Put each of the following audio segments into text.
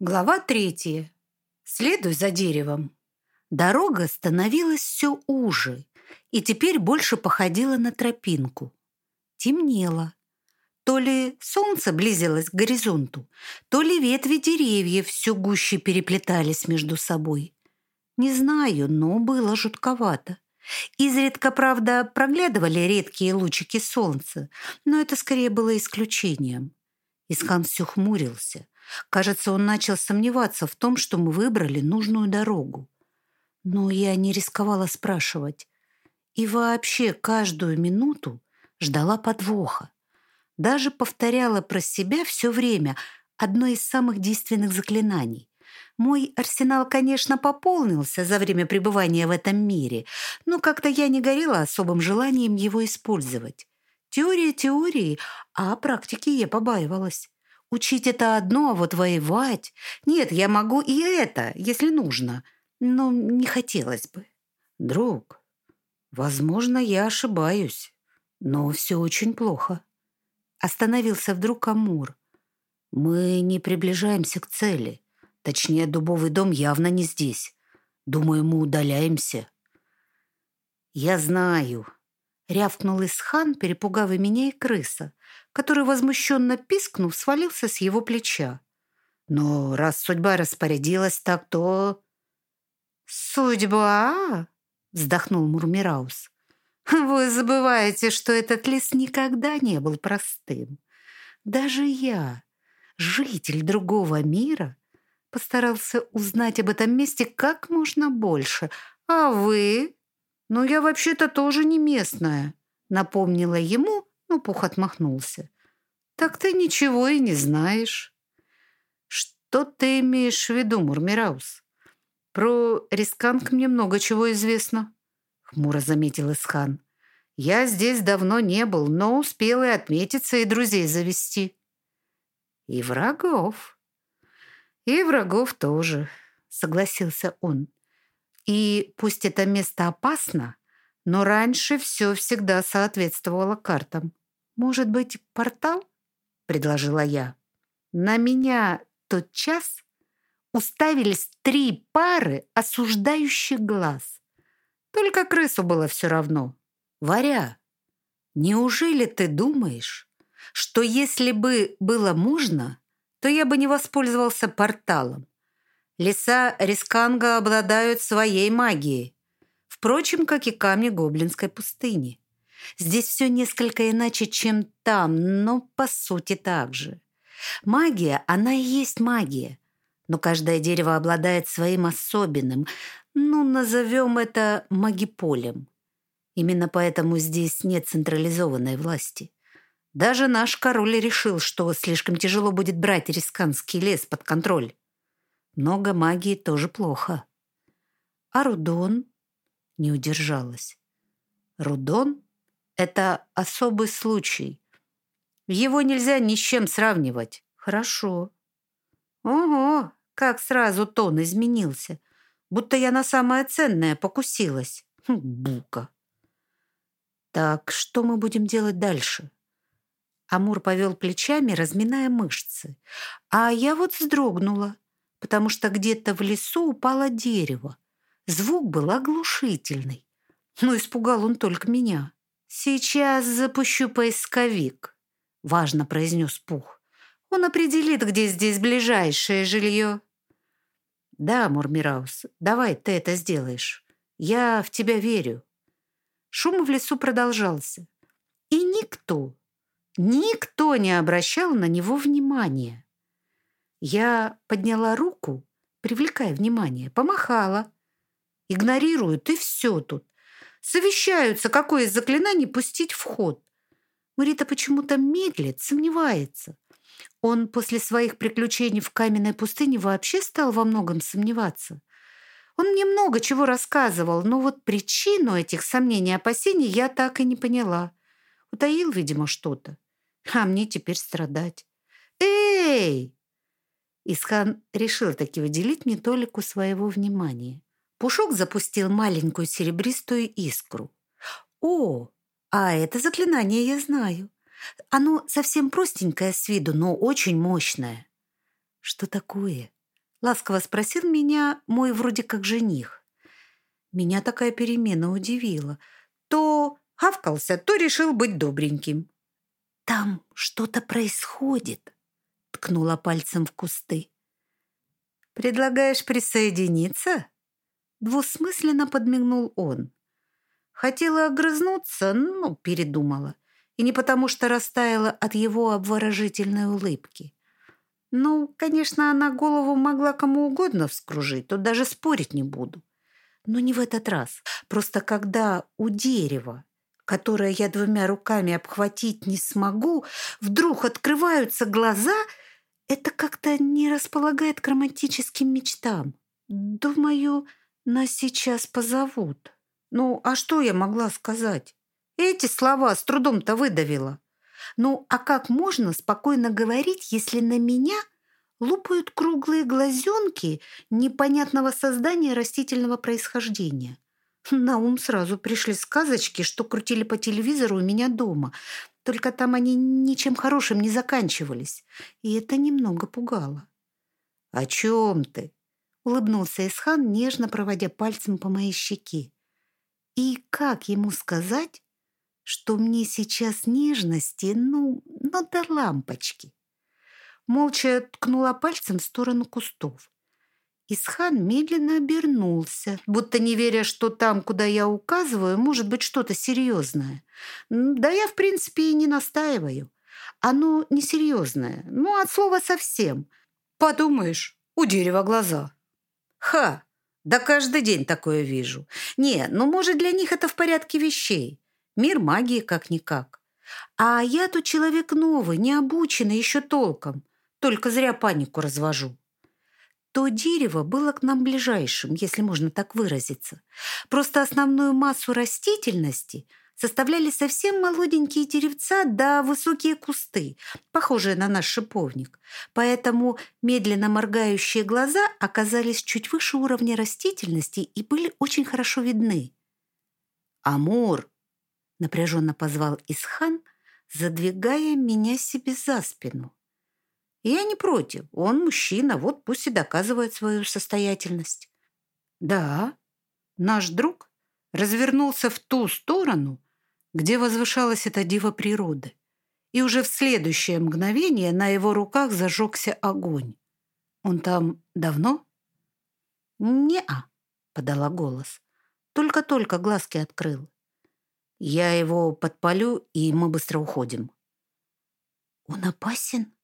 Глава третья. Следуй за деревом. Дорога становилась все уже и теперь больше походила на тропинку. Темнело. То ли солнце близилось к горизонту, то ли ветви деревьев все гуще переплетались между собой. Не знаю, но было жутковато. Изредка, правда, проглядывали редкие лучики солнца, но это скорее было исключением. Искан все хмурился. Кажется, он начал сомневаться в том, что мы выбрали нужную дорогу. Но я не рисковала спрашивать. И вообще каждую минуту ждала подвоха. Даже повторяла про себя все время одно из самых действенных заклинаний. Мой арсенал, конечно, пополнился за время пребывания в этом мире, но как-то я не горела особым желанием его использовать. Теория теории, а практики я побаивалась. Учить это одно, а вот воевать... Нет, я могу и это, если нужно, но не хотелось бы. Друг, возможно, я ошибаюсь, но все очень плохо. Остановился вдруг Амур. Мы не приближаемся к цели. Точнее, дубовый дом явно не здесь. Думаю, мы удаляемся. Я знаю, Рявкнул Исхан, перепугав и меня, и крыса, который, возмущенно пискнув, свалился с его плеча. Но раз судьба распорядилась так, то... «Судьба?» — вздохнул Мурмираус. «Вы забываете, что этот лес никогда не был простым. Даже я, житель другого мира, постарался узнать об этом месте как можно больше. А вы «Но я вообще-то тоже не местная», — напомнила ему, но Пух отмахнулся. «Так ты ничего и не знаешь». «Что ты имеешь в виду, Мурмираус?» «Про Рисканг мне много чего известно», — хмуро заметил Исхан. «Я здесь давно не был, но успел и отметиться, и друзей завести». «И врагов». «И врагов тоже», — согласился он. И пусть это место опасно, но раньше все всегда соответствовало картам. «Может быть, портал?» — предложила я. На меня тот час уставились три пары осуждающих глаз. Только крысу было все равно. «Варя, неужели ты думаешь, что если бы было можно, то я бы не воспользовался порталом? Леса Рисканга обладают своей магией. Впрочем, как и камни Гоблинской пустыни. Здесь все несколько иначе, чем там, но по сути так же. Магия, она и есть магия. Но каждое дерево обладает своим особенным, ну, назовем это магиполем. Именно поэтому здесь нет централизованной власти. Даже наш король решил, что слишком тяжело будет брать рисканский лес под контроль. Много магии тоже плохо. А Рудон не удержалась. Рудон — это особый случай. Его нельзя ни с чем сравнивать. Хорошо. Ого, как сразу тон изменился. Будто я на самое ценное покусилась. Хм, бука. Так, что мы будем делать дальше? Амур повел плечами, разминая мышцы. А я вот вздрогнула потому что где-то в лесу упало дерево. Звук был оглушительный. Но испугал он только меня. «Сейчас запущу поисковик», — важно произнес Пух. «Он определит, где здесь ближайшее жилье». «Да, Мурмираус, давай ты это сделаешь. Я в тебя верю». Шум в лесу продолжался. И никто, никто не обращал на него внимания. Я подняла руку, привлекая внимание, помахала. Игнорируют, и все тут. Совещаются, какое из заклинаний пустить в ход. Марита почему-то медлит, сомневается. Он после своих приключений в каменной пустыне вообще стал во многом сомневаться. Он мне много чего рассказывал, но вот причину этих сомнений и опасений я так и не поняла. Утаил, видимо, что-то. А мне теперь страдать. «Эй!» Исхан решил таки выделить мне толику своего внимания. Пушок запустил маленькую серебристую искру. «О, а это заклинание я знаю. Оно совсем простенькое с виду, но очень мощное». «Что такое?» Ласково спросил меня мой вроде как жених. Меня такая перемена удивила. То хавкался, то решил быть добреньким. «Там что-то происходит», — ткнула пальцем в кусты. «Предлагаешь присоединиться?» Двусмысленно подмигнул он. Хотела огрызнуться, но передумала. И не потому, что растаяла от его обворожительной улыбки. Ну, конечно, она голову могла кому угодно вскружить, тут даже спорить не буду. Но не в этот раз. Просто когда у дерева, которое я двумя руками обхватить не смогу, вдруг открываются глаза, это как-то не располагает к романтическим мечтам. Думаю, нас сейчас позовут. Ну, а что я могла сказать? Эти слова с трудом-то выдавила. Ну, а как можно спокойно говорить, если на меня лупают круглые глазенки непонятного создания растительного происхождения? На ум сразу пришли сказочки, что крутили по телевизору у меня дома. Только там они ничем хорошим не заканчивались. И это немного пугало. «О чем ты?» — улыбнулся Исхан, нежно проводя пальцем по моей щеке. И как ему сказать, что мне сейчас нежности, ну, ну до лампочки? Молча ткнула пальцем в сторону кустов. Исхан медленно обернулся, будто не веря, что там, куда я указываю, может быть что-то серьезное. Да я, в принципе, и не настаиваю. Оно несерьезное, ну, от слова совсем. Подумаешь, у дерева глаза. Ха! Да каждый день такое вижу. Не, ну, может, для них это в порядке вещей. Мир магии как-никак. А я тут человек новый, не обученный еще толком. Только зря панику развожу. То дерево было к нам ближайшим, если можно так выразиться. Просто основную массу растительности – составляли совсем молоденькие деревца да высокие кусты, похожие на наш шиповник. Поэтому медленно моргающие глаза оказались чуть выше уровня растительности и были очень хорошо видны. «Амур!» — напряженно позвал Исхан, задвигая меня себе за спину. Я не против, он мужчина, вот пусть и доказывает свою состоятельность. Да, наш друг развернулся в ту сторону, где возвышалась эта дива природы. И уже в следующее мгновение на его руках зажегся огонь. «Он там давно?» «Не-а», — подала голос. «Только-только глазки открыл. Я его подпалю, и мы быстро уходим». «Он опасен?»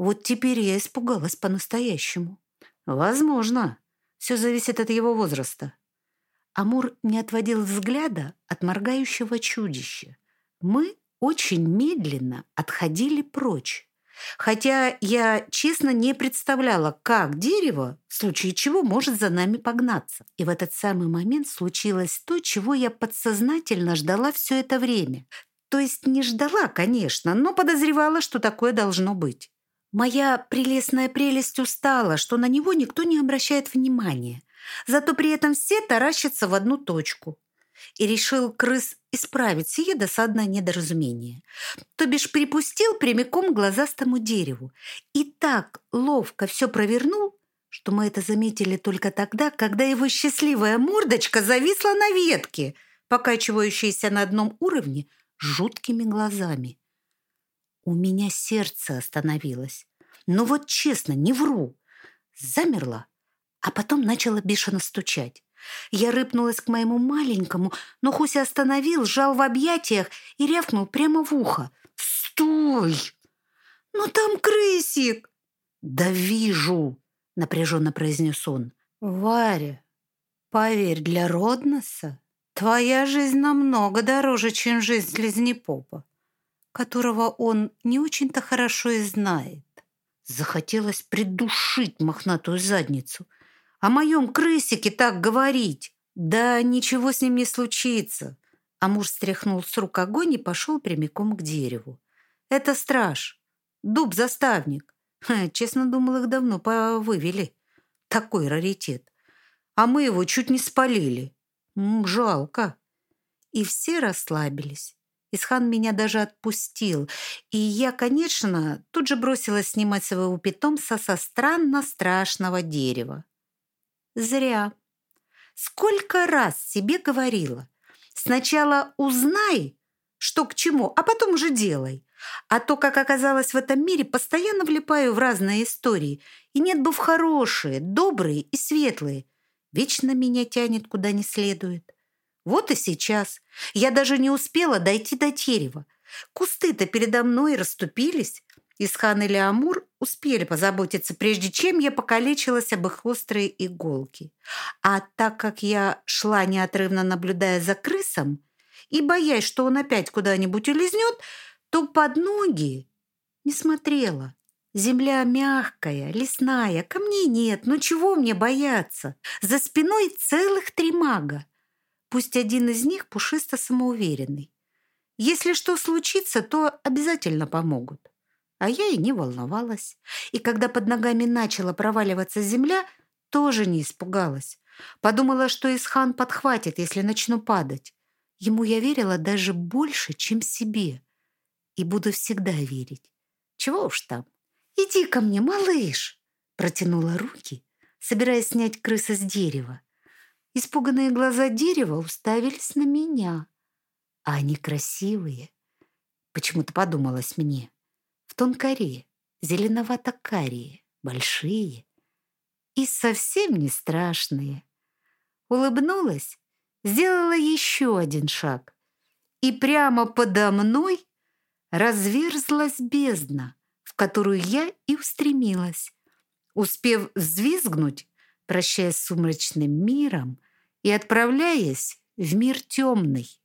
Вот теперь я испугалась по-настоящему. «Возможно. Все зависит от его возраста». Амур не отводил взгляда от моргающего чудища. Мы очень медленно отходили прочь. Хотя я честно не представляла, как дерево, в случае чего, может за нами погнаться. И в этот самый момент случилось то, чего я подсознательно ждала все это время. То есть не ждала, конечно, но подозревала, что такое должно быть. Моя прелестная прелесть устала, что на него никто не обращает внимания. Зато при этом все таращатся в одну точку. И решил крыс исправить сие досадное недоразумение. То бишь припустил прямиком к глазастому дереву. И так ловко все провернул, что мы это заметили только тогда, когда его счастливая мордочка зависла на ветке, покачивающаяся на одном уровне жуткими глазами. У меня сердце остановилось. Но вот честно, не вру. Замерла а потом начала бешено стучать. Я рыпнулась к моему маленькому, но Хуся остановил, сжал в объятиях и рявкнул прямо в ухо. «Стой! Ну там крысик!» «Да вижу!» — напряженно произнес он. «Варя, поверь, для Родноса твоя жизнь намного дороже, чем жизнь слизнепопа, которого он не очень-то хорошо и знает». Захотелось придушить мохнатую задницу — о моем крысике так говорить? Да ничего с ним не случится. Амур стряхнул с рук огонь и пошел прямиком к дереву. Это страж. Дуб-заставник. Честно думал, их давно повывели. Такой раритет. А мы его чуть не спалили. Жалко. И все расслабились. Исхан меня даже отпустил, и я, конечно, тут же бросилась снимать своего питомца со странно страшного дерева. Зря. Сколько раз себе говорила. Сначала узнай, что к чему, а потом уже делай. А то, как оказалось в этом мире, постоянно влипаю в разные истории. И нет бы в хорошие, добрые и светлые. Вечно меня тянет куда не следует. Вот и сейчас. Я даже не успела дойти до дерева. Кусты-то передо мной расступились. Исхан или Амур успели позаботиться, прежде чем я покалечилась об их острые иголки. А так как я шла неотрывно наблюдая за крысом и боясь, что он опять куда-нибудь улизнет, то под ноги не смотрела. Земля мягкая, лесная, камней нет, ну чего мне бояться? За спиной целых три мага. Пусть один из них пушисто самоуверенный. Если что случится, то обязательно помогут. А я и не волновалась. И когда под ногами начала проваливаться земля, тоже не испугалась. Подумала, что Исхан подхватит, если начну падать. Ему я верила даже больше, чем себе. И буду всегда верить. Чего уж там. «Иди ко мне, малыш!» Протянула руки, собираясь снять крыса с дерева. Испуганные глаза дерева уставились на меня. А они красивые. Почему-то подумалось мне в тонкоре, зеленовато-карие, большие и совсем не страшные. Улыбнулась, сделала еще один шаг, и прямо подо мной разверзлась бездна, в которую я и устремилась, успев взвизгнуть, прощаясь с сумрачным миром и отправляясь в мир темный.